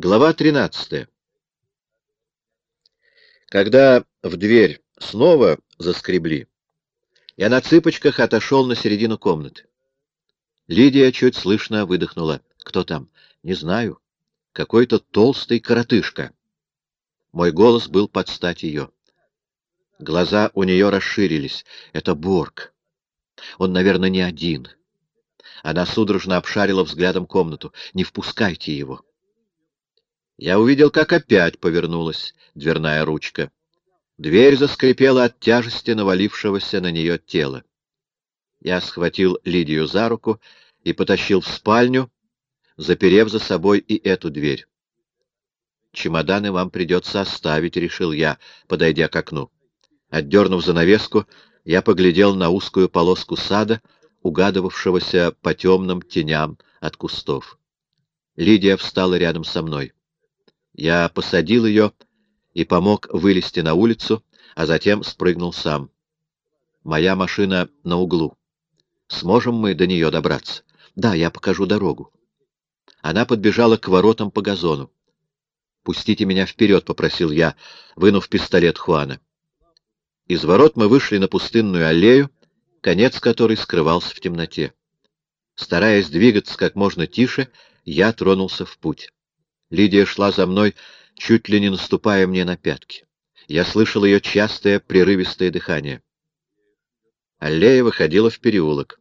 Глава 13. Когда в дверь снова заскребли, я на цыпочках отошел на середину комнаты. Лидия чуть слышно выдохнула. «Кто там?» «Не знаю. Какой-то толстый коротышка». Мой голос был под стать ее. Глаза у нее расширились. «Это Борг. Он, наверное, не один». Она судорожно обшарила взглядом комнату. «Не впускайте его». Я увидел, как опять повернулась дверная ручка. Дверь заскрипела от тяжести навалившегося на нее тела. Я схватил Лидию за руку и потащил в спальню, заперев за собой и эту дверь. «Чемоданы вам придется оставить», — решил я, подойдя к окну. Отдернув занавеску, я поглядел на узкую полоску сада, угадывавшегося по темным теням от кустов. Лидия встала рядом со мной. Я посадил ее и помог вылезти на улицу, а затем спрыгнул сам. Моя машина на углу. Сможем мы до нее добраться? Да, я покажу дорогу. Она подбежала к воротам по газону. «Пустите меня вперед», — попросил я, вынув пистолет Хуана. Из ворот мы вышли на пустынную аллею, конец которой скрывался в темноте. Стараясь двигаться как можно тише, я тронулся в путь. Лидия шла за мной, чуть ли не наступая мне на пятки. Я слышал ее частое, прерывистое дыхание. Аллея выходила в переулок.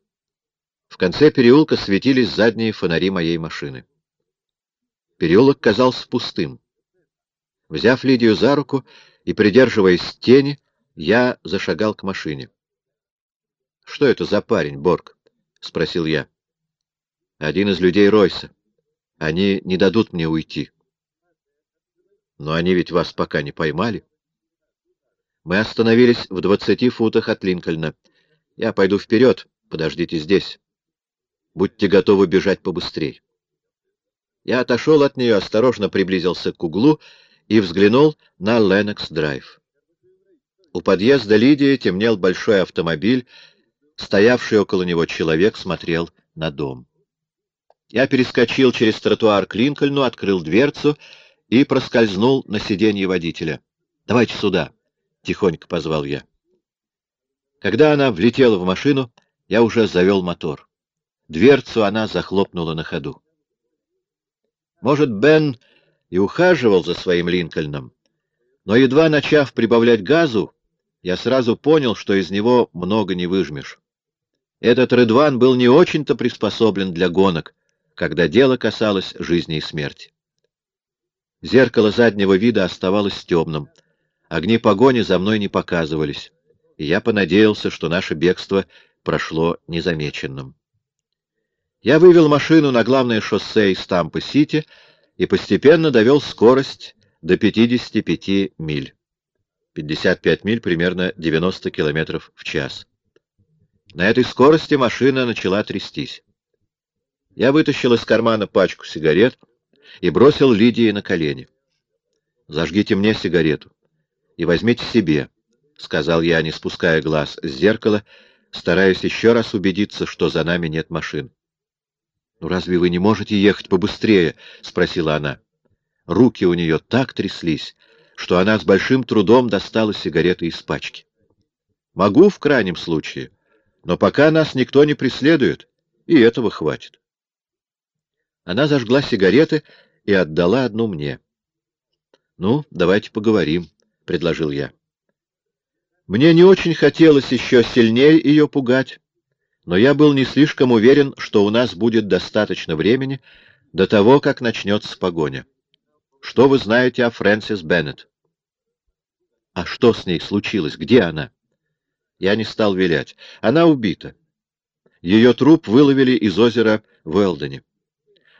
В конце переулка светились задние фонари моей машины. Переулок казался пустым. Взяв Лидию за руку и придерживаясь тени, я зашагал к машине. — Что это за парень, Борг? — спросил я. — Один из людей Ройса. Они не дадут мне уйти. Но они ведь вас пока не поймали. Мы остановились в двадцати футах от Линкольна. Я пойду вперед, подождите здесь. Будьте готовы бежать побыстрее. Я отошел от нее, осторожно приблизился к углу и взглянул на Ленокс-драйв. У подъезда Лидии темнел большой автомобиль, стоявший около него человек смотрел на дом. Я перескочил через тротуар к Линкольну, открыл дверцу и проскользнул на сиденье водителя. «Давайте сюда!» — тихонько позвал я. Когда она влетела в машину, я уже завел мотор. Дверцу она захлопнула на ходу. Может, Бен и ухаживал за своим Линкольном, но, едва начав прибавлять газу, я сразу понял, что из него много не выжмешь. Этот Редван был не очень-то приспособлен для гонок, когда дело касалось жизни и смерти. Зеркало заднего вида оставалось темным. Огни погони за мной не показывались, и я понадеялся, что наше бегство прошло незамеченным. Я вывел машину на главное шоссе из Тампы-Сити и постепенно довел скорость до 55 миль. 55 миль, примерно 90 километров в час. На этой скорости машина начала трястись. Я вытащил из кармана пачку сигарет и бросил Лидии на колени. «Зажгите мне сигарету и возьмите себе», — сказал я, не спуская глаз с зеркала, стараясь еще раз убедиться, что за нами нет машин. «Ну разве вы не можете ехать побыстрее?» — спросила она. Руки у нее так тряслись, что она с большим трудом достала сигареты из пачки. «Могу в крайнем случае, но пока нас никто не преследует, и этого хватит». Она зажгла сигареты и отдала одну мне. «Ну, давайте поговорим», — предложил я. Мне не очень хотелось еще сильнее ее пугать, но я был не слишком уверен, что у нас будет достаточно времени до того, как начнется погоня. Что вы знаете о Фрэнсис Беннет? А что с ней случилось? Где она? Я не стал вилять. Она убита. Ее труп выловили из озера в Элдоне.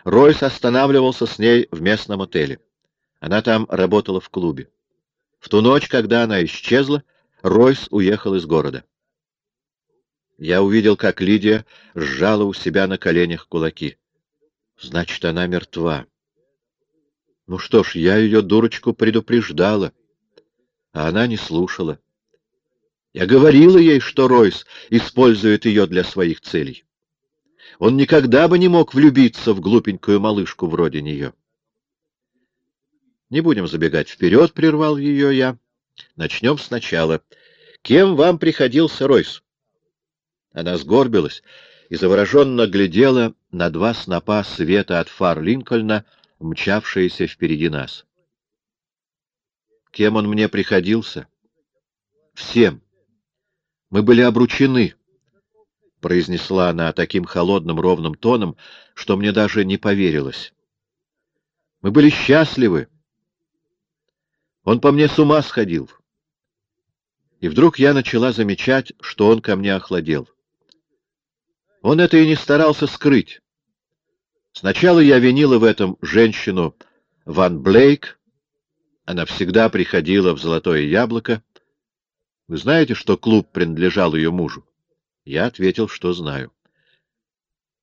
Ройс останавливался с ней в местном отеле. Она там работала в клубе. В ту ночь, когда она исчезла, Ройс уехал из города. Я увидел, как Лидия сжала у себя на коленях кулаки. Значит, она мертва. Ну что ж, я ее, дурочку, предупреждала, а она не слушала. Я говорила ей, что Ройс использует ее для своих целей. Он никогда бы не мог влюбиться в глупенькую малышку вроде нее. Не будем забегать вперед, — прервал ее я. Начнем сначала. Кем вам приходился Ройс? Она сгорбилась и завороженно глядела на два снопа света от фар Линкольна, мчавшиеся впереди нас. Кем он мне приходился? Всем. Мы были обручены, — произнесла она таким холодным ровным тоном, что мне даже не поверилось. Мы были счастливы. Он по мне с ума сходил. И вдруг я начала замечать, что он ко мне охладел. Он это и не старался скрыть. Сначала я винила в этом женщину Ван Блейк. Она всегда приходила в «Золотое яблоко». Вы знаете, что клуб принадлежал ее мужу? Я ответил, что знаю.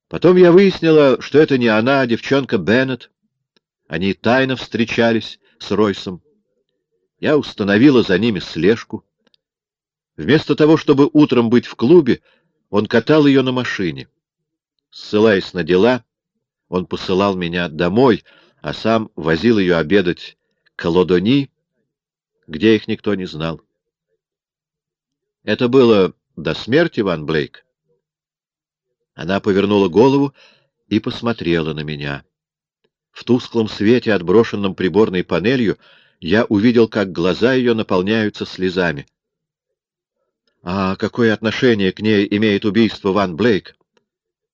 Потом я выяснила, что это не она, а девчонка Беннет. Они тайно встречались с Ройсом. Я установила за ними слежку. Вместо того, чтобы утром быть в клубе, он катал ее на машине. Ссылаясь на дела, он посылал меня домой, а сам возил ее обедать к Лодони, где их никто не знал. Это было до смерти, Ван Блейк. Она повернула голову и посмотрела на меня. В тусклом свете, отброшенном приборной панелью, я увидел, как глаза ее наполняются слезами. А какое отношение к ней имеет убийство Ван Блейк?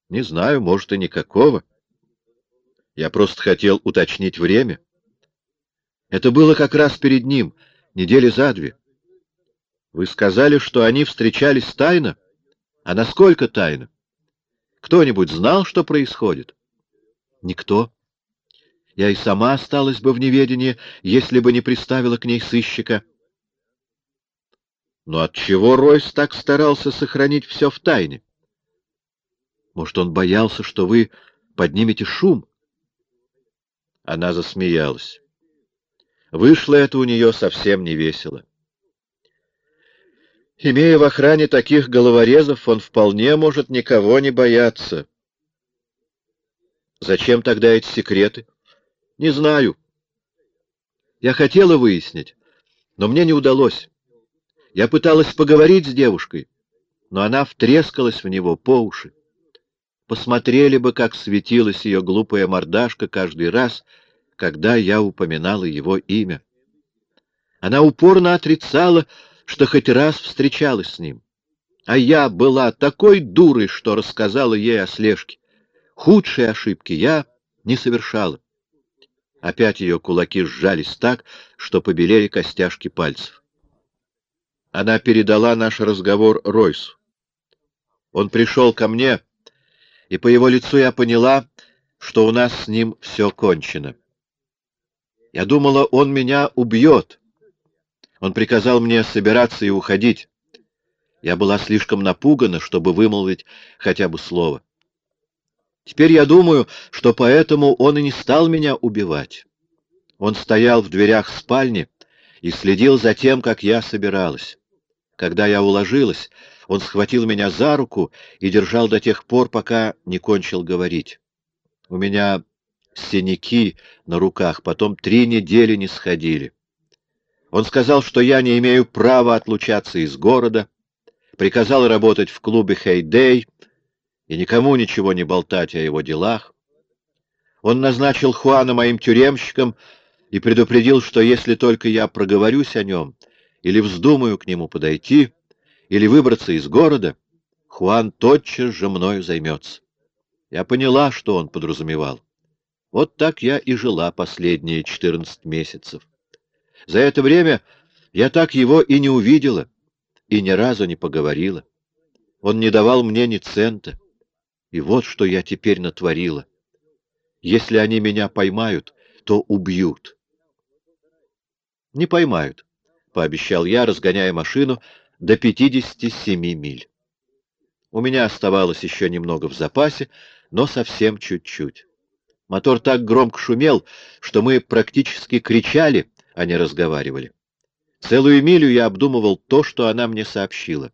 Не знаю, может, и никакого. Я просто хотел уточнить время. Это было как раз перед ним, недели за две. Вы сказали, что они встречались тайно? А насколько тайно? Кто-нибудь знал, что происходит? Никто. Я и сама осталась бы в неведении, если бы не приставила к ней сыщика. Но отчего Ройс так старался сохранить все в тайне? Может, он боялся, что вы поднимете шум? Она засмеялась. Вышло это у нее совсем не весело. Имея в охране таких головорезов, он вполне может никого не бояться. Зачем тогда эти секреты? Не знаю. Я хотела выяснить, но мне не удалось. Я пыталась поговорить с девушкой, но она втрескалась в него по уши. Посмотрели бы, как светилась ее глупая мордашка каждый раз, когда я упоминала его имя. Она упорно отрицала, что хоть раз встречалась с ним. А я была такой дурой, что рассказала ей о слежке. Худшие ошибки я не совершала. Опять ее кулаки сжались так, что побелели костяшки пальцев. Она передала наш разговор Ройсу. Он пришел ко мне и по его лицу я поняла, что у нас с ним все кончено. Я думала, он меня убьет. Он приказал мне собираться и уходить. Я была слишком напугана, чтобы вымолвить хотя бы слово. Теперь я думаю, что поэтому он и не стал меня убивать. Он стоял в дверях спальни и следил за тем, как я собиралась. Когда я уложилась, он схватил меня за руку и держал до тех пор, пока не кончил говорить. У меня синяки на руках, потом три недели не сходили. Он сказал, что я не имею права отлучаться из города, приказал работать в клубе «Хейдей» и никому ничего не болтать о его делах. Он назначил Хуана моим тюремщиком и предупредил, что если только я проговорюсь о нем или вздумаю к нему подойти, или выбраться из города, Хуан тотчас же мною займется. Я поняла, что он подразумевал. Вот так я и жила последние четырнадцать месяцев. За это время я так его и не увидела, и ни разу не поговорила. Он не давал мне ни цента. И вот что я теперь натворила. Если они меня поймают, то убьют. Не поймают, — пообещал я, разгоняя машину до 57 миль. У меня оставалось еще немного в запасе, но совсем чуть-чуть. Мотор так громко шумел, что мы практически кричали, не разговаривали. Целую милю я обдумывал то, что она мне сообщила.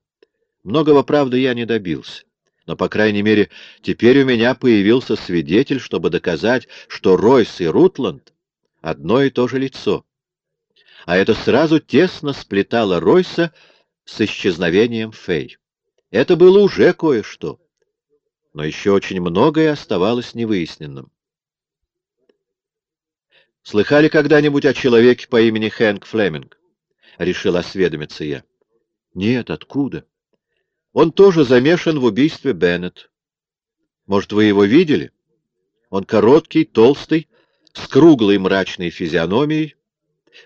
Многого, правда, я не добился. Но, по крайней мере, теперь у меня появился свидетель, чтобы доказать, что Ройс и Рутланд одно и то же лицо. А это сразу тесно сплетало Ройса с исчезновением Фэй. Это было уже кое-что. Но еще очень многое оставалось невыясненным. «Слыхали когда-нибудь о человеке по имени Хэнк Флеминг?» — решил осведомиться я. «Нет, откуда?» «Он тоже замешан в убийстве Беннет. Может, вы его видели? Он короткий, толстый, с круглой мрачной физиономией.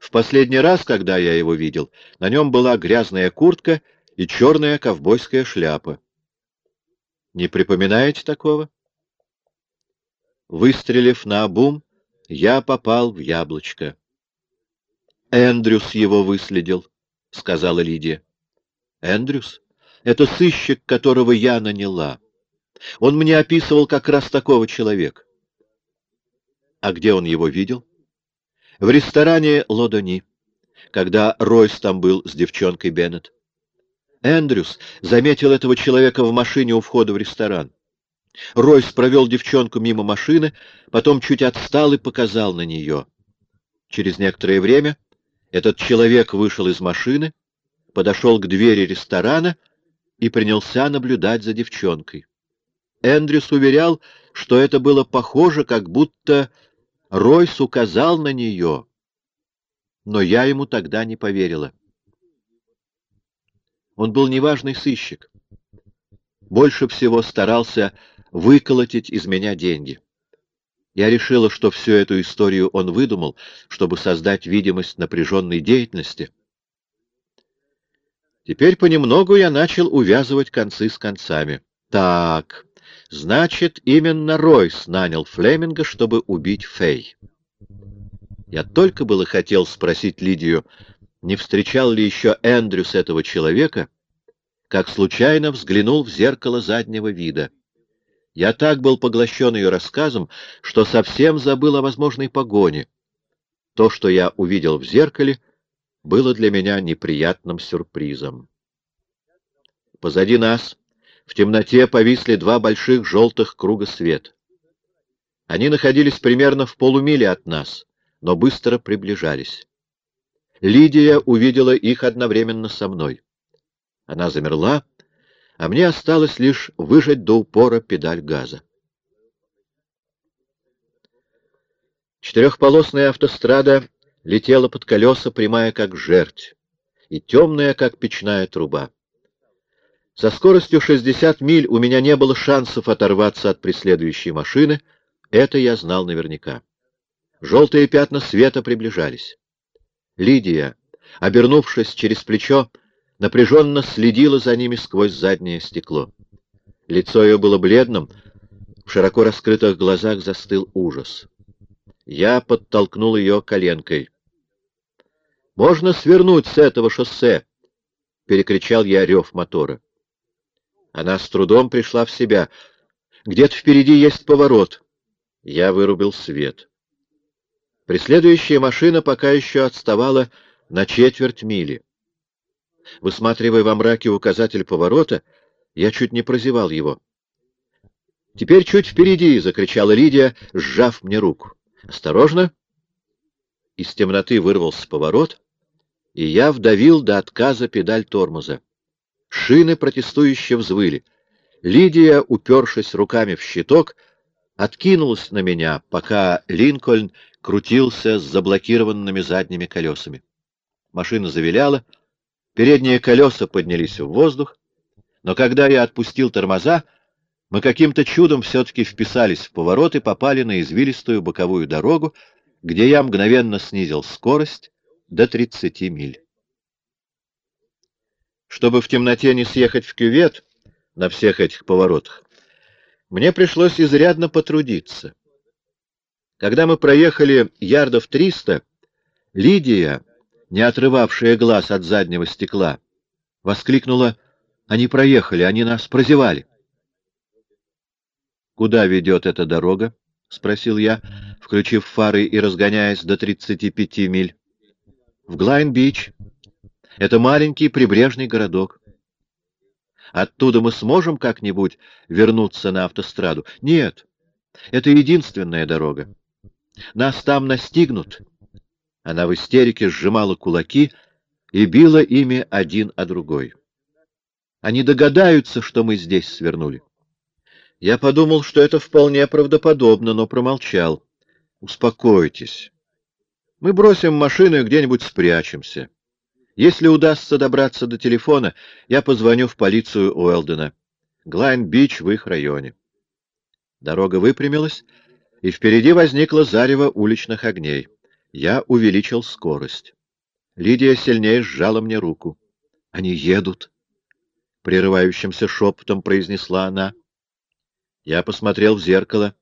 В последний раз, когда я его видел, на нем была грязная куртка и черная ковбойская шляпа. Не припоминаете такого? Выстрелив на обум, я попал в яблочко. Эндрюс его выследил, — сказала Лидия. Эндрюс? Это сыщик, которого я наняла. Он мне описывал как раз такого человека. А где он его видел? В ресторане Лодони, когда Ройс там был с девчонкой Беннет. Эндрюс заметил этого человека в машине у входа в ресторан. Ройс провел девчонку мимо машины, потом чуть отстал и показал на нее. Через некоторое время этот человек вышел из машины, подошел к двери ресторана и принялся наблюдать за девчонкой. Эндрюс уверял, что это было похоже, как будто Ройс указал на нее, но я ему тогда не поверила. Он был неважный сыщик. Больше всего старался выколотить из меня деньги. Я решила, что всю эту историю он выдумал, чтобы создать видимость напряженной деятельности. Теперь понемногу я начал увязывать концы с концами. Так, значит, именно Ройс нанял Флеминга, чтобы убить Фэй. Я только было хотел спросить Лидию, не встречал ли еще Эндрюс этого человека, как случайно взглянул в зеркало заднего вида — я так был поглощен ее рассказом, что совсем забыл о возможной погоне. То, что я увидел в зеркале, было для меня неприятным сюрпризом. Позади нас в темноте повисли два больших желтых круга свет. Они находились примерно в полумиле от нас, но быстро приближались. Лидия увидела их одновременно со мной. Она замерла, а мне осталось лишь выжать до упора педаль газа. Четырехполосная автострада летела под колеса, прямая как жерть, и темная, как печная труба. Со скоростью 60 миль у меня не было шансов оторваться от преследующей машины, это я знал наверняка. Желтые пятна света приближались. Лидия, обернувшись через плечо, напряженно следила за ними сквозь заднее стекло. Лицо ее было бледным, в широко раскрытых глазах застыл ужас. Я подтолкнул ее коленкой. «Можно свернуть с этого шоссе!» — перекричал я рев мотора. Она с трудом пришла в себя. «Где-то впереди есть поворот». Я вырубил свет. Преследующая машина пока еще отставала на четверть мили. Высматривая во мраке указатель поворота, я чуть не прозевал его. «Теперь чуть впереди!» — закричала Лидия, сжав мне руку. «Осторожно!» Из темноты вырвался поворот, и я вдавил до отказа педаль тормоза. Шины протестующе взвыли. Лидия, упершись руками в щиток, откинулась на меня, пока Линкольн крутился с заблокированными задними колесами. Машина завиляла, Передние колеса поднялись в воздух, но когда я отпустил тормоза, мы каким-то чудом все-таки вписались в поворот и попали на извилистую боковую дорогу, где я мгновенно снизил скорость до 30 миль. Чтобы в темноте не съехать в кювет на всех этих поворотах, мне пришлось изрядно потрудиться. Когда мы проехали ярдов 300, Лидия не отрывавшая глаз от заднего стекла, воскликнула «Они проехали, они нас прозевали». «Куда ведет эта дорога?» — спросил я, включив фары и разгоняясь до 35 миль. «В Глайн-Бич. Это маленький прибрежный городок. Оттуда мы сможем как-нибудь вернуться на автостраду? Нет, это единственная дорога. Нас там настигнут. Она в истерике сжимала кулаки и била ими один о другой. Они догадаются, что мы здесь свернули. Я подумал, что это вполне правдоподобно, но промолчал. Успокойтесь. Мы бросим машину и где-нибудь спрячемся. Если удастся добраться до телефона, я позвоню в полицию Уэлдена. Глайн-Бич в их районе. Дорога выпрямилась, и впереди возникло зарево уличных огней. Я увеличил скорость. Лидия сильнее сжала мне руку. — Они едут, — прерывающимся шепотом произнесла она. Я посмотрел в зеркало.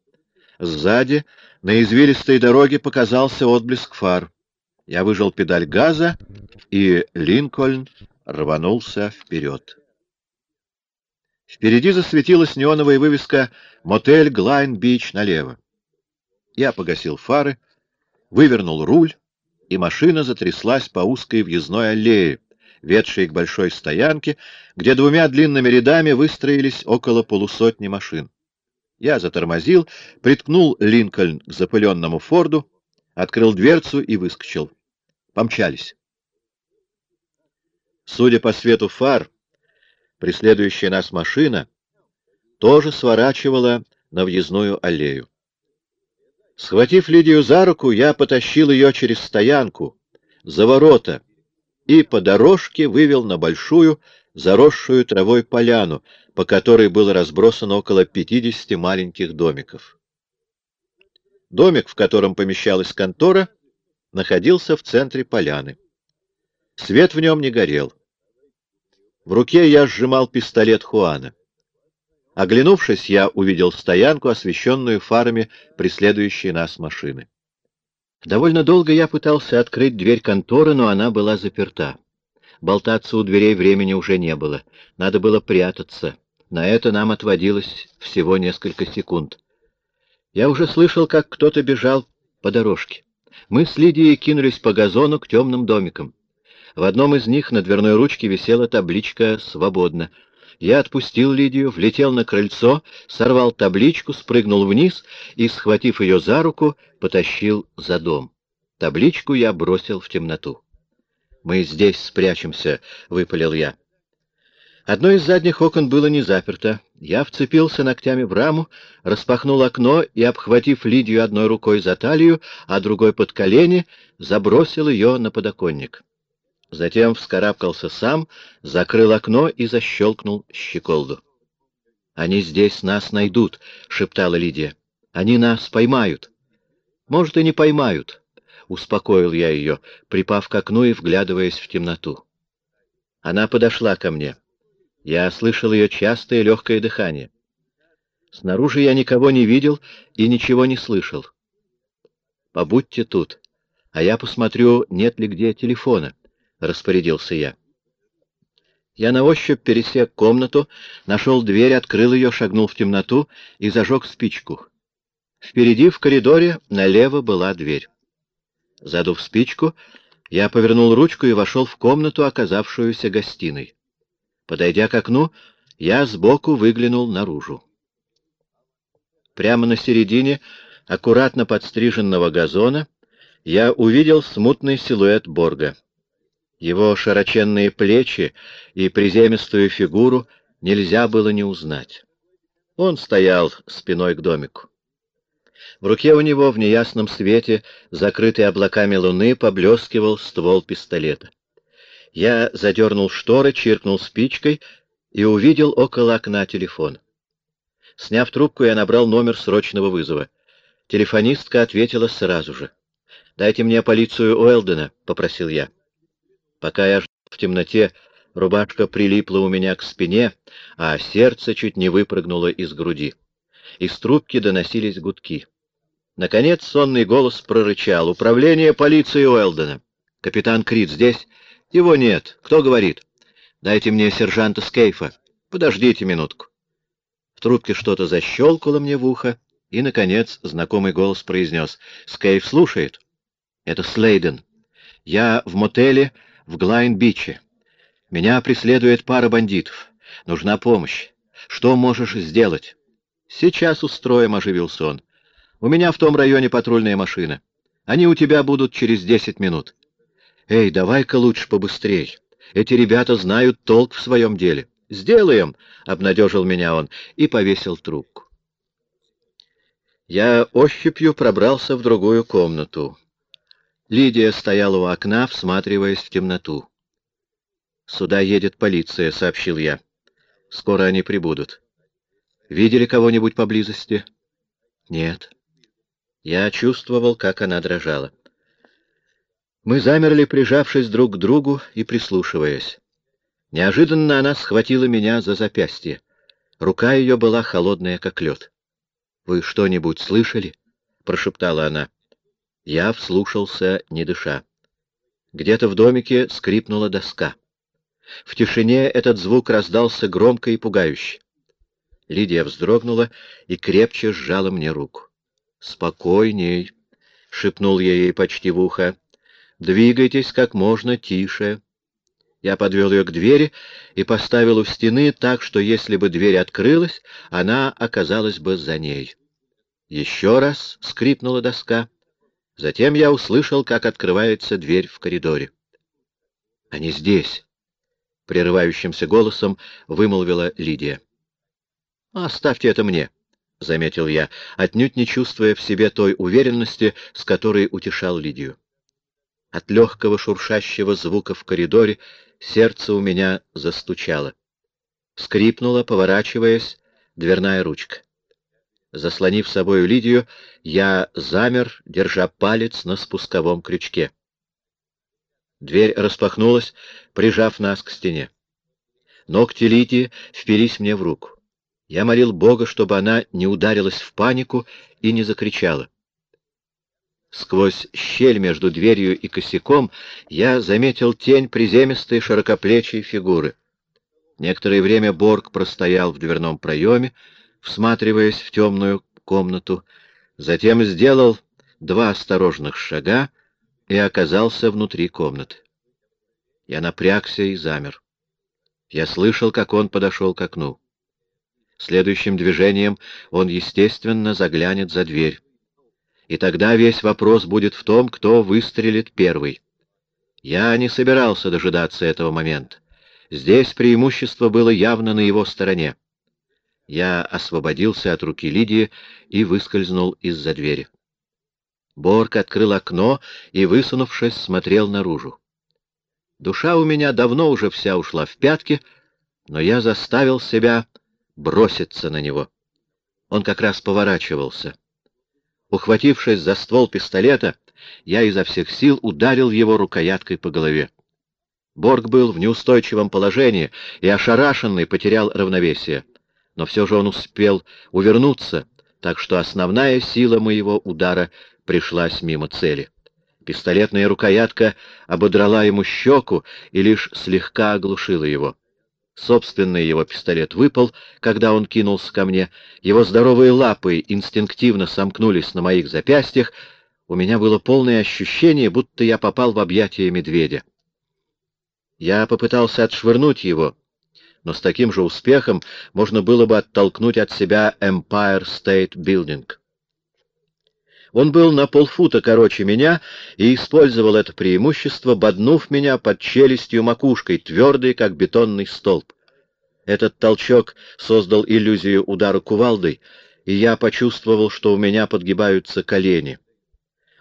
Сзади, на извилистой дороге, показался отблеск фар. Я выжал педаль газа, и Линкольн рванулся вперед. Впереди засветилась неоновая вывеска «Мотель Глайн-Бич» налево. Я погасил фары, вывернул руль, и машина затряслась по узкой въездной аллее, ведшей к большой стоянке, где двумя длинными рядами выстроились около полусотни машин. Я затормозил, приткнул Линкольн к запыленному Форду, открыл дверцу и выскочил. Помчались. Судя по свету фар, преследующая нас машина тоже сворачивала на въездную аллею. Схватив Лидию за руку, я потащил ее через стоянку, за ворота, и по дорожке вывел на большую, заросшую травой поляну, по которой было разбросано около 50 маленьких домиков. Домик, в котором помещалась контора, находился в центре поляны. Свет в нем не горел. В руке я сжимал пистолет Хуана. Оглянувшись, я увидел стоянку, освещенную фарами преследующей нас машины. Довольно долго я пытался открыть дверь конторы, но она была заперта. Болтаться у дверей времени уже не было. Надо было прятаться. На это нам отводилось всего несколько секунд. Я уже слышал, как кто-то бежал по дорожке. Мы с Лидией кинулись по газону к темным домикам. В одном из них на дверной ручке висела табличка «Свободно». Я отпустил Лидию, влетел на крыльцо, сорвал табличку, спрыгнул вниз и, схватив ее за руку, потащил за дом. Табличку я бросил в темноту. «Мы здесь спрячемся», — выпалил я. Одно из задних окон было не заперто. Я вцепился ногтями в раму, распахнул окно и, обхватив Лидию одной рукой за талию, а другой под колени, забросил ее на подоконник. Затем вскарабкался сам, закрыл окно и защелкнул щеколду. «Они здесь нас найдут», — шептала Лидия. «Они нас поймают». «Может, и не поймают», — успокоил я ее, припав к окну и вглядываясь в темноту. Она подошла ко мне. Я слышал ее частое легкое дыхание. Снаружи я никого не видел и ничего не слышал. «Побудьте тут, а я посмотрю, нет ли где телефона», — распорядился я. Я на ощупь пересек комнату, нашел дверь, открыл ее, шагнул в темноту и зажег спичку. Впереди в коридоре налево была дверь. Задув спичку, я повернул ручку и вошел в комнату, оказавшуюся гостиной. Подойдя к окну, я сбоку выглянул наружу. Прямо на середине аккуратно подстриженного газона я увидел смутный силуэт Борга. Его широченные плечи и приземистую фигуру нельзя было не узнать. Он стоял спиной к домику. В руке у него в неясном свете, закрытый облаками луны, поблескивал ствол пистолета. Я задернул шторы, чиркнул спичкой и увидел около окна телефон. Сняв трубку, я набрал номер срочного вызова. Телефонистка ответила сразу же. «Дайте мне полицию Уэлдена», — попросил я. Пока я в темноте, рубашка прилипла у меня к спине, а сердце чуть не выпрыгнуло из груди. Из трубки доносились гудки. Наконец сонный голос прорычал. «Управление полиции Уэлдена. Капитан Крид здесь?» «Его нет. Кто говорит?» «Дайте мне сержанта Скейфа. Подождите минутку». В трубке что-то защелкало мне в ухо, и, наконец, знакомый голос произнес. «Скейф слушает». «Это Слейден. Я в мотеле в Глайн-Биче. Меня преследует пара бандитов. Нужна помощь. Что можешь сделать? Сейчас устроим, оживился он. У меня в том районе патрульная машина. Они у тебя будут через десять минут. Эй, давай-ка лучше побыстрей. Эти ребята знают толк в своем деле. Сделаем, — обнадежил меня он и повесил трубку. Я ощупью пробрался в другую комнату. Лидия стояла у окна, всматриваясь в темноту. «Сюда едет полиция», — сообщил я. «Скоро они прибудут». «Видели кого-нибудь поблизости?» «Нет». Я чувствовал, как она дрожала. Мы замерли, прижавшись друг к другу и прислушиваясь. Неожиданно она схватила меня за запястье. Рука ее была холодная, как лед. «Вы что-нибудь слышали?» — прошептала она. Я вслушался, не дыша. Где-то в домике скрипнула доска. В тишине этот звук раздался громко и пугающе. Лидия вздрогнула и крепче сжала мне руку. «Спокойней», — шепнул я ей почти в ухо. «Двигайтесь как можно тише». Я подвел ее к двери и поставил у стены так, что если бы дверь открылась, она оказалась бы за ней. Еще раз скрипнула доска. Затем я услышал, как открывается дверь в коридоре. «Они здесь», — прерывающимся голосом вымолвила Лидия. «Оставьте это мне», — заметил я, отнюдь не чувствуя в себе той уверенности, с которой утешал Лидию. От легкого шуршащего звука в коридоре сердце у меня застучало. Скрипнула, поворачиваясь, дверная ручка. Заслонив собою Лидию, я замер, держа палец на спусковом крючке. Дверь распахнулась, прижав нас к стене. Ногти Лидии впились мне в руку. Я молил Бога, чтобы она не ударилась в панику и не закричала. Сквозь щель между дверью и косяком я заметил тень приземистой широкоплечей фигуры. Некоторое время Борг простоял в дверном проеме, всматриваясь в темную комнату, затем сделал два осторожных шага и оказался внутри комнаты. Я напрягся и замер. Я слышал, как он подошел к окну. Следующим движением он, естественно, заглянет за дверь. И тогда весь вопрос будет в том, кто выстрелит первый. Я не собирался дожидаться этого момента. Здесь преимущество было явно на его стороне. Я освободился от руки Лидии и выскользнул из-за двери. Борг открыл окно и, высунувшись, смотрел наружу. Душа у меня давно уже вся ушла в пятки, но я заставил себя броситься на него. Он как раз поворачивался. Ухватившись за ствол пистолета, я изо всех сил ударил его рукояткой по голове. Борг был в неустойчивом положении и ошарашенный потерял равновесие. Но все же он успел увернуться, так что основная сила моего удара пришлась мимо цели. Пистолетная рукоятка ободрала ему щеку и лишь слегка оглушила его. Собственный его пистолет выпал, когда он кинулся ко мне. Его здоровые лапы инстинктивно сомкнулись на моих запястьях. У меня было полное ощущение, будто я попал в объятия медведя. Я попытался отшвырнуть его, но с таким же успехом можно было бы оттолкнуть от себя Empire State Building. Он был на полфута короче меня и использовал это преимущество, боднув меня под челюстью макушкой, твердой, как бетонный столб. Этот толчок создал иллюзию удара кувалдой, и я почувствовал, что у меня подгибаются колени.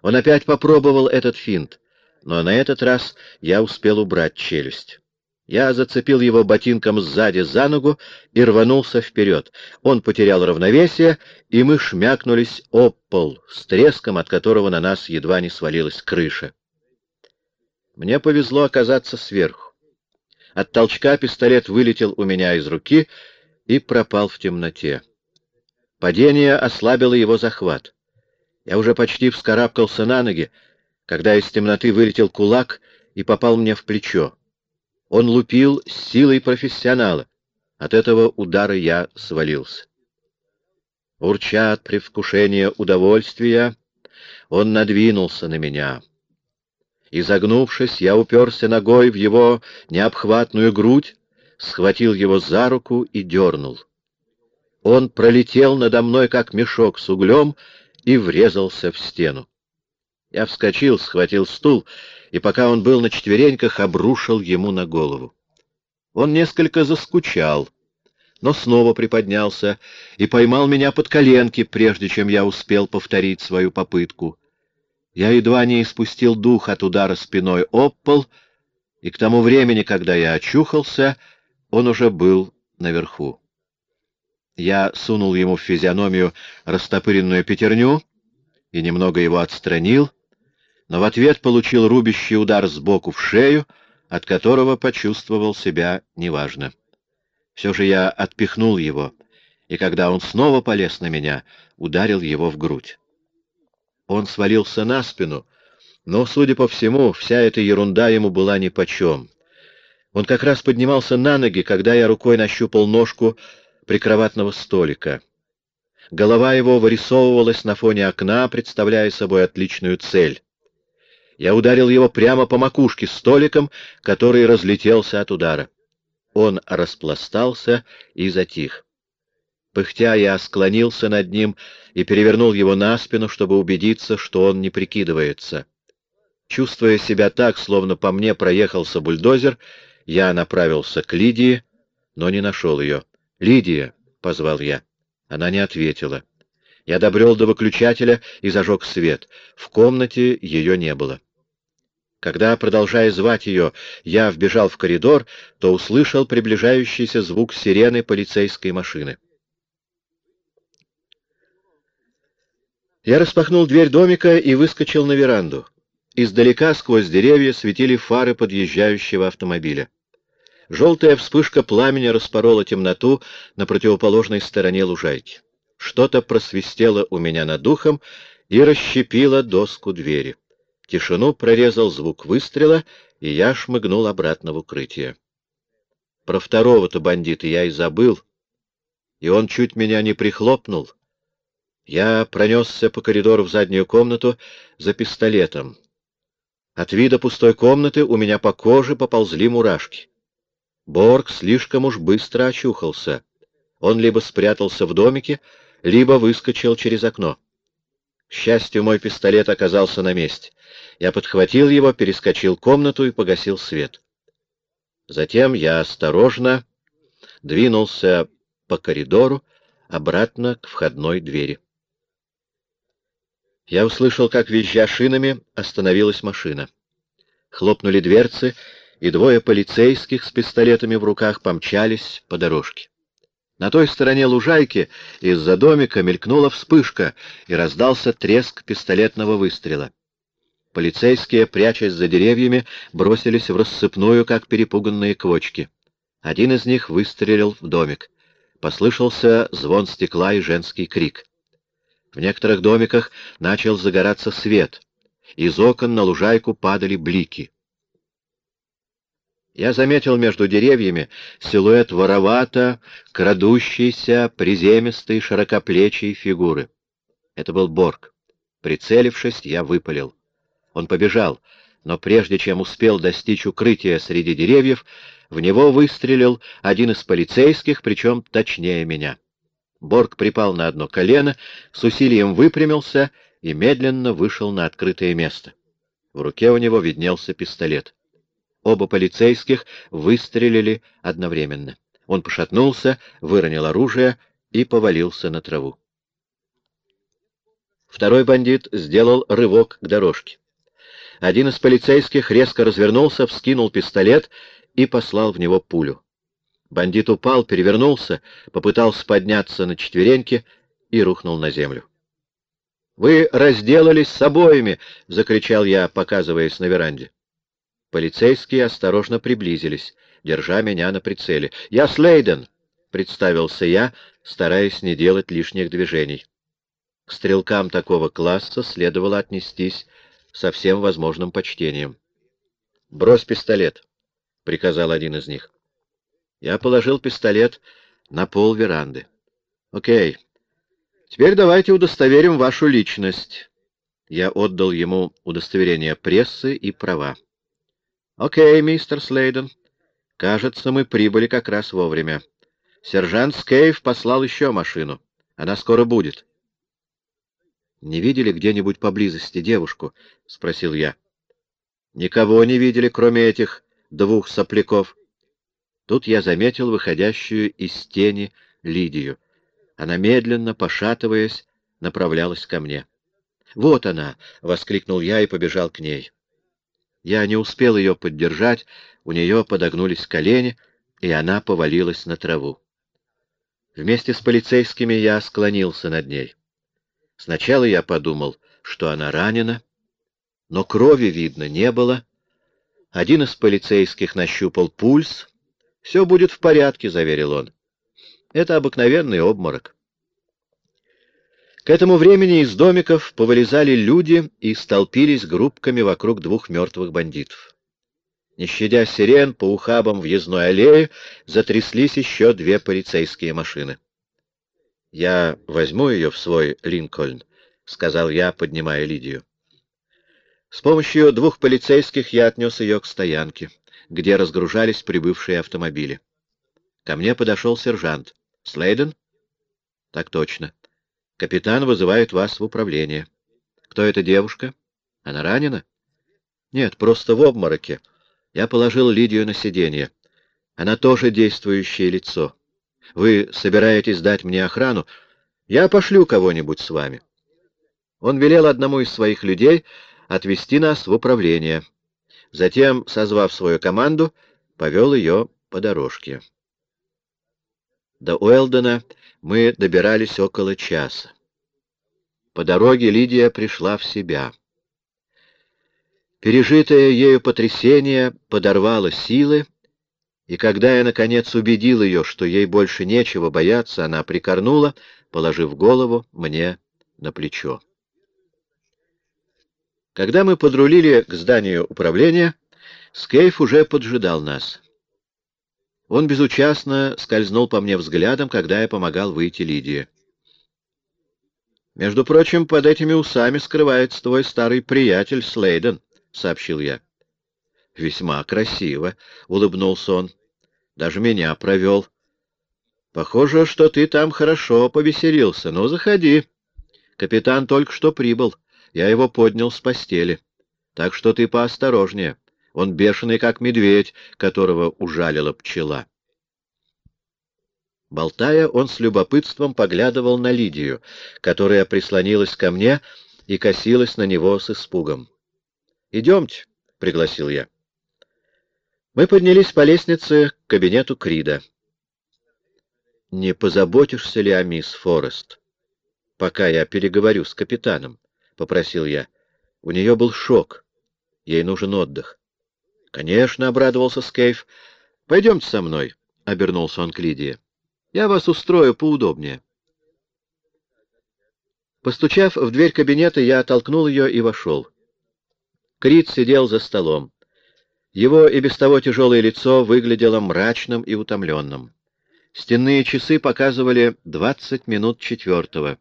Он опять попробовал этот финт, но на этот раз я успел убрать челюсть. Я зацепил его ботинком сзади за ногу и рванулся вперед. Он потерял равновесие, и мы шмякнулись об пол, с треском, от которого на нас едва не свалилась крыша. Мне повезло оказаться сверху. От толчка пистолет вылетел у меня из руки и пропал в темноте. Падение ослабило его захват. Я уже почти вскарабкался на ноги, когда из темноты вылетел кулак и попал мне в плечо. Он лупил с силой профессионала. От этого удара я свалился. Урча от предвкушения удовольствия, он надвинулся на меня. Изогнувшись, я уперся ногой в его необхватную грудь, схватил его за руку и дернул. Он пролетел надо мной, как мешок с углем, и врезался в стену. Я вскочил, схватил стул, и пока он был на четвереньках, обрушил ему на голову. Он несколько заскучал, но снова приподнялся и поймал меня под коленки, прежде чем я успел повторить свою попытку. Я едва не испустил дух от удара спиной об пол, и к тому времени, когда я очухался, он уже был наверху. Я сунул ему в физиономию растопыренную пятерню и немного его отстранил, но в ответ получил рубящий удар сбоку в шею, от которого почувствовал себя неважно. Все же я отпихнул его, и когда он снова полез на меня, ударил его в грудь. Он свалился на спину, но, судя по всему, вся эта ерунда ему была нипочем. Он как раз поднимался на ноги, когда я рукой нащупал ножку прикроватного столика. Голова его вырисовывалась на фоне окна, представляя собой отличную цель. Я ударил его прямо по макушке столиком, который разлетелся от удара. Он распластался и затих. Пыхтя я склонился над ним и перевернул его на спину, чтобы убедиться, что он не прикидывается. Чувствуя себя так, словно по мне проехался бульдозер, я направился к Лидии, но не нашел ее. «Лидия!» — позвал я. Она не ответила. Я добрел до выключателя и зажег свет. В комнате ее не было. Когда, продолжая звать ее, я вбежал в коридор, то услышал приближающийся звук сирены полицейской машины. Я распахнул дверь домика и выскочил на веранду. Издалека сквозь деревья светили фары подъезжающего автомобиля. Желтая вспышка пламени распорола темноту на противоположной стороне лужайки. Что-то просвистело у меня над духом и расщепило доску двери. Тишину прорезал звук выстрела, и я шмыгнул обратно в укрытие. Про второго-то бандита я и забыл, и он чуть меня не прихлопнул. Я пронесся по коридору в заднюю комнату за пистолетом. От вида пустой комнаты у меня по коже поползли мурашки. Борг слишком уж быстро очухался. Он либо спрятался в домике, либо выскочил через окно. К счастью, мой пистолет оказался на месте. Я подхватил его, перескочил комнату и погасил свет. Затем я осторожно двинулся по коридору обратно к входной двери. Я услышал, как, визжа шинами, остановилась машина. Хлопнули дверцы, и двое полицейских с пистолетами в руках помчались по дорожке. На той стороне лужайки из-за домика мелькнула вспышка, и раздался треск пистолетного выстрела. Полицейские, прячась за деревьями, бросились в рассыпную, как перепуганные квочки. Один из них выстрелил в домик. Послышался звон стекла и женский крик. В некоторых домиках начал загораться свет. Из окон на лужайку падали блики. Я заметил между деревьями силуэт воровато, крадущейся, приземистой, широкоплечей фигуры. Это был Борг. Прицелившись, я выпалил. Он побежал, но прежде чем успел достичь укрытия среди деревьев, в него выстрелил один из полицейских, причем точнее меня. Борг припал на одно колено, с усилием выпрямился и медленно вышел на открытое место. В руке у него виднелся пистолет. Оба полицейских выстрелили одновременно. Он пошатнулся, выронил оружие и повалился на траву. Второй бандит сделал рывок к дорожке. Один из полицейских резко развернулся, вскинул пистолет и послал в него пулю. Бандит упал, перевернулся, попытался подняться на четвереньки и рухнул на землю. «Вы разделались с обоими!» — закричал я, показываясь на веранде. Полицейские осторожно приблизились, держа меня на прицеле. «Я Слейден!» — представился я, стараясь не делать лишних движений. К стрелкам такого класса следовало отнестись со всем возможным почтением. «Брось пистолет», — приказал один из них. Я положил пистолет на пол веранды. «Окей. Теперь давайте удостоверим вашу личность». Я отдал ему удостоверение прессы и права. «Окей, мистер Слейден. Кажется, мы прибыли как раз вовремя. Сержант Скейв послал еще машину. Она скоро будет». Не видели где-нибудь поблизости девушку? — спросил я. — Никого не видели, кроме этих двух сопляков. Тут я заметил выходящую из тени Лидию. Она медленно, пошатываясь, направлялась ко мне. «Вот она!» — воскликнул я и побежал к ней. Я не успел ее поддержать, у нее подогнулись колени, и она повалилась на траву. Вместе с полицейскими я склонился над ней. Сначала я подумал, что она ранена, но крови видно не было. Один из полицейских нащупал пульс. «Все будет в порядке», — заверил он. «Это обыкновенный обморок». К этому времени из домиков повылезали люди и столпились группками вокруг двух мертвых бандитов. Не щадя сирен, по ухабам въездной аллеи затряслись еще две полицейские машины. «Я возьму ее в свой Линкольн», — сказал я, поднимая Лидию. С помощью двух полицейских я отнес ее к стоянке, где разгружались прибывшие автомобили. Ко мне подошел сержант. «Слейден?» «Так точно. Капитан вызывает вас в управление. Кто эта девушка? Она ранена?» «Нет, просто в обмороке. Я положил Лидию на сиденье. Она тоже действующее лицо. Вы собираетесь дать мне охрану? Я пошлю кого-нибудь с вами. Он велел одному из своих людей отвезти нас в управление. Затем, созвав свою команду, повел ее по дорожке. До Уэлдена мы добирались около часа. По дороге Лидия пришла в себя. Пережитое ею потрясение подорвало силы, и когда я, наконец, убедил ее, что ей больше нечего бояться, она прикорнула, положив голову мне на плечо. Когда мы подрулили к зданию управления, Скейф уже поджидал нас. Он безучастно скользнул по мне взглядом, когда я помогал выйти Лидии. «Между прочим, под этими усами скрывается твой старый приятель Слейден», — сообщил я. «Весьма красиво», — улыбнулся он. «Даже меня провел». «Похоже, что ты там хорошо повеселился. Ну, заходи. Капитан только что прибыл. Я его поднял с постели. Так что ты поосторожнее. Он бешеный, как медведь, которого ужалила пчела». Болтая, он с любопытством поглядывал на Лидию, которая прислонилась ко мне и косилась на него с испугом. «Идемте», — пригласил я. Мы поднялись по лестнице к кабинету Крида. «Не позаботишься ли о мисс Форест, пока я переговорю с капитаном?» — попросил я. У нее был шок. Ей нужен отдых. «Конечно», — обрадовался Скейф. «Пойдемте со мной», — обернулся он к Лидии. «Я вас устрою поудобнее». Постучав в дверь кабинета, я оттолкнул ее и вошел. Крид сидел за столом. Его и без того тяжелое лицо выглядело мрачным и утомленным. Стенные часы показывали двадцать минут четвертого.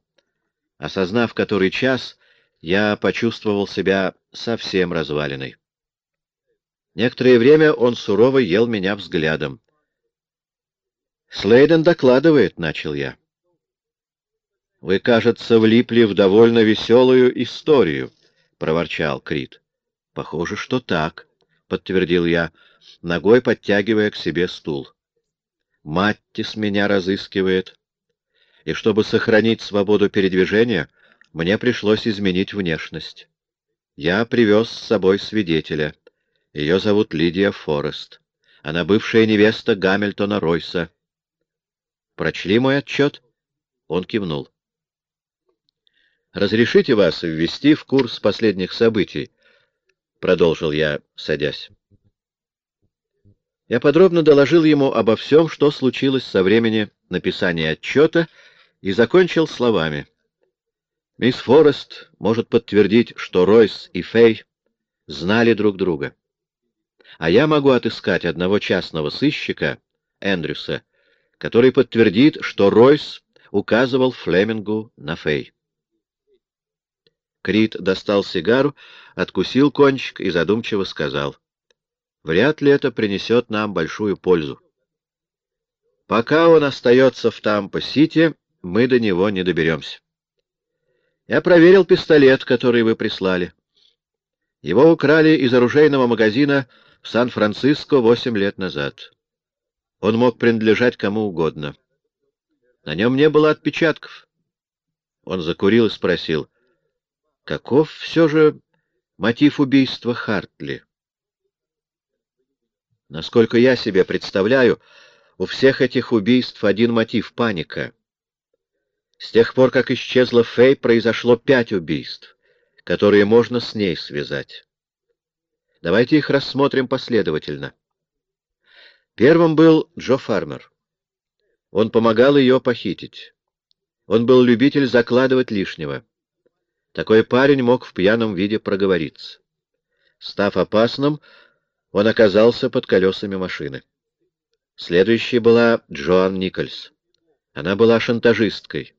Осознав который час, я почувствовал себя совсем разваленной. Некоторое время он сурово ел меня взглядом. «Слейден докладывает», — начал я. «Вы, кажется, влипли в довольно веселую историю», — проворчал Крит. «Похоже, что так», — подтвердил я, ногой подтягивая к себе стул. «Маттис меня разыскивает, и чтобы сохранить свободу передвижения, мне пришлось изменить внешность. Я привез с собой свидетеля. Ее зовут Лидия Форест. Она бывшая невеста Гамильтона Ройса. Прочли мой отчет?» Он кивнул. «Разрешите вас ввести в курс последних событий?» — продолжил я, садясь. Я подробно доложил ему обо всем, что случилось со времени написания отчета, и закончил словами. Мисс Форест может подтвердить, что Ройс и Фей знали друг друга. А я могу отыскать одного частного сыщика, Эндрюса, который подтвердит, что Ройс указывал Флемингу на Фей. Крит достал сигару, откусил кончик и задумчиво сказал. Вряд ли это принесет нам большую пользу. Пока он остается в Тампа-Сити, мы до него не доберемся. Я проверил пистолет, который вы прислали. Его украли из оружейного магазина в Сан-Франциско восемь лет назад. Он мог принадлежать кому угодно. На нем не было отпечатков. Он закурил и спросил, каков все же мотив убийства Хартли? Насколько я себе представляю, у всех этих убийств один мотив — паника. С тех пор, как исчезла Фэй, произошло пять убийств, которые можно с ней связать. Давайте их рассмотрим последовательно. Первым был Джо Фармер. Он помогал ее похитить. Он был любитель закладывать лишнего. Такой парень мог в пьяном виде проговориться. Став опасным, он оказался под колесами машины. Следующей была Джоан Никольс. Она была шантажисткой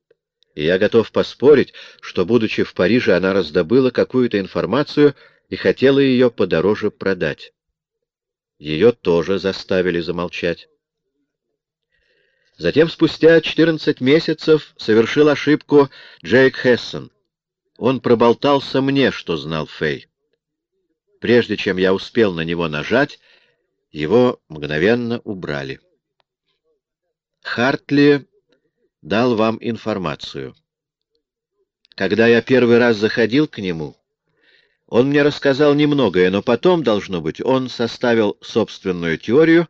и я готов поспорить, что, будучи в Париже, она раздобыла какую-то информацию и хотела ее подороже продать. Ее тоже заставили замолчать. Затем, спустя 14 месяцев, совершил ошибку Джейк Хессон. Он проболтался мне, что знал Фэй. Прежде чем я успел на него нажать, его мгновенно убрали. Хартли дал вам информацию. Когда я первый раз заходил к нему, он мне рассказал немногое, но потом, должно быть, он составил собственную теорию,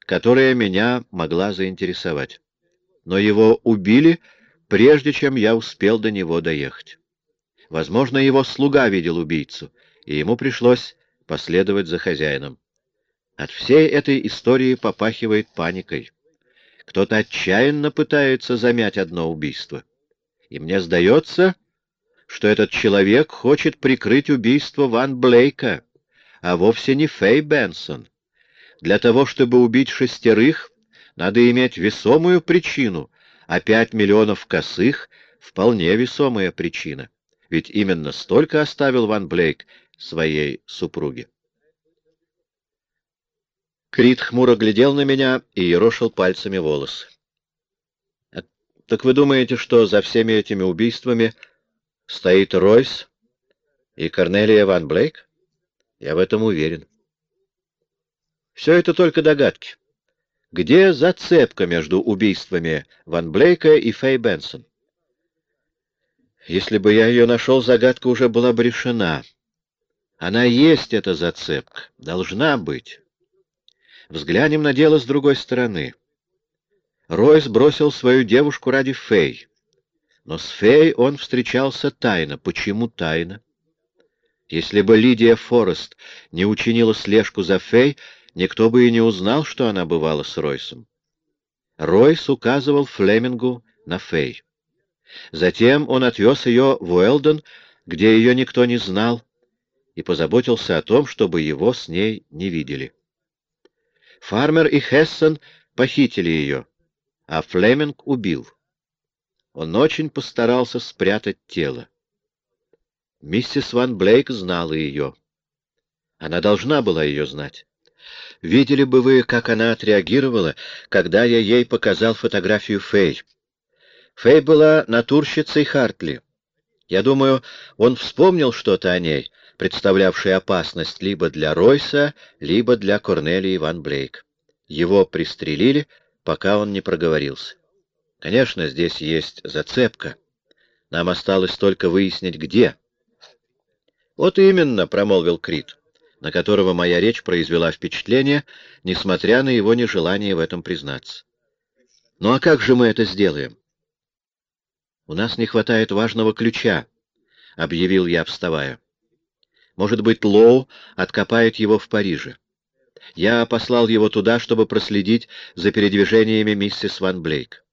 которая меня могла заинтересовать. Но его убили, прежде чем я успел до него доехать. Возможно, его слуга видел убийцу, и ему пришлось последовать за хозяином. От всей этой истории попахивает паникой. Кто-то отчаянно пытается замять одно убийство. И мне сдается, что этот человек хочет прикрыть убийство Ван Блейка, а вовсе не Фэй Бенсон. Для того, чтобы убить шестерых, надо иметь весомую причину, а пять миллионов косых — вполне весомая причина. Ведь именно столько оставил Ван Блейк своей супруге. Крит хмуро глядел на меня и ерошил пальцами волосы. «А — Так вы думаете, что за всеми этими убийствами стоит Ройс и Корнелия Ван Блейк? Я в этом уверен. Все это только догадки. Где зацепка между убийствами Ван Блейка и Фэй Бенсон? Если бы я ее нашел, загадка уже была бы решена. Она есть, эта зацепка. Должна быть. Взглянем на дело с другой стороны. Ройс бросил свою девушку ради Фэй. Но с Фэй он встречался тайно. Почему тайно? Если бы Лидия Форест не учинила слежку за Фэй, никто бы и не узнал, что она бывала с Ройсом. Ройс указывал Флемингу на Фэй. Затем он отвез ее в Уэлдон, где ее никто не знал, и позаботился о том, чтобы его с ней не видели. Фармер и Хессен похитили ее, а Флеминг убил. Он очень постарался спрятать тело. Миссис Ван Блейк знала ее. Она должна была ее знать. Видели бы вы, как она отреагировала, когда я ей показал фотографию Фэй. Фэй была натурщицей Хартли. Я думаю, он вспомнил что-то о ней — представлявший опасность либо для Ройса, либо для Корнелии Ван Блейк. Его пристрелили, пока он не проговорился. Конечно, здесь есть зацепка. Нам осталось только выяснить, где. «Вот именно», — промолвил Крит, на которого моя речь произвела впечатление, несмотря на его нежелание в этом признаться. «Ну а как же мы это сделаем?» «У нас не хватает важного ключа», — объявил я, вставая. Может быть, Лоу откопает его в Париже. Я послал его туда, чтобы проследить за передвижениями миссис Ван Блейк.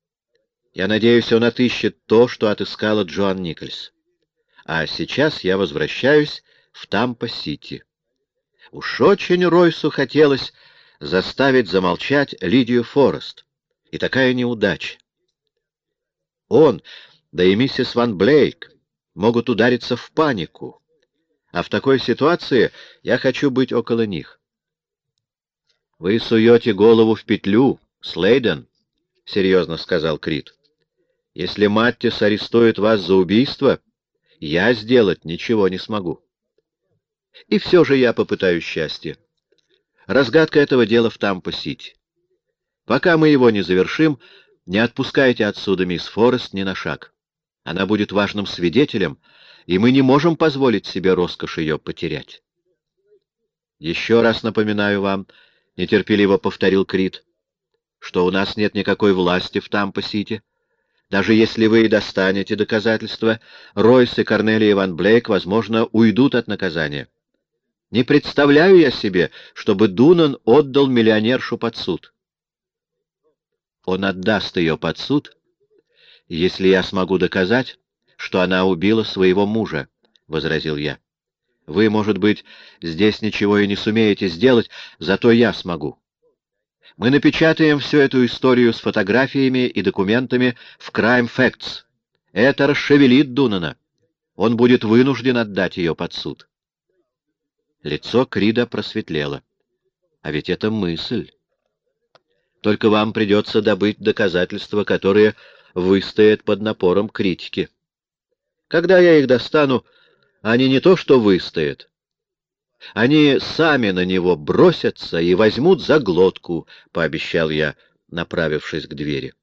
Я надеюсь, он отыщет то, что отыскала Джоан Никольс. А сейчас я возвращаюсь в Тампа-Сити. Уж очень Ройсу хотелось заставить замолчать Лидию Форест. И такая неудача. Он, да и миссис Ван Блейк, могут удариться в панику. А в такой ситуации я хочу быть около них. «Вы суете голову в петлю, Слейден», — серьезно сказал Крит. «Если Маттис арестует вас за убийство, я сделать ничего не смогу. И все же я попытаюсь счастье. Разгадка этого дела в Тампо-Сити. Пока мы его не завершим, не отпускайте отсюда мисс Форест ни на шаг. Она будет важным свидетелем, и мы не можем позволить себе роскошь ее потерять. Еще раз напоминаю вам, — нетерпеливо повторил Крит, — что у нас нет никакой власти в Тампо-Сити. Даже если вы и достанете доказательства, Ройс и Корнелия Ван Блейк, возможно, уйдут от наказания. Не представляю я себе, чтобы Дунан отдал миллионершу под суд. Он отдаст ее под суд, если я смогу доказать, что она убила своего мужа, — возразил я. Вы, может быть, здесь ничего и не сумеете сделать, зато я смогу. Мы напечатаем всю эту историю с фотографиями и документами в Crime Facts. Это расшевелит Дунана. Он будет вынужден отдать ее под суд. Лицо Крида просветлело. А ведь это мысль. Только вам придется добыть доказательства, которые выстоят под напором критики. Когда я их достану, они не то что выстоят. Они сами на него бросятся и возьмут за глотку, — пообещал я, направившись к двери.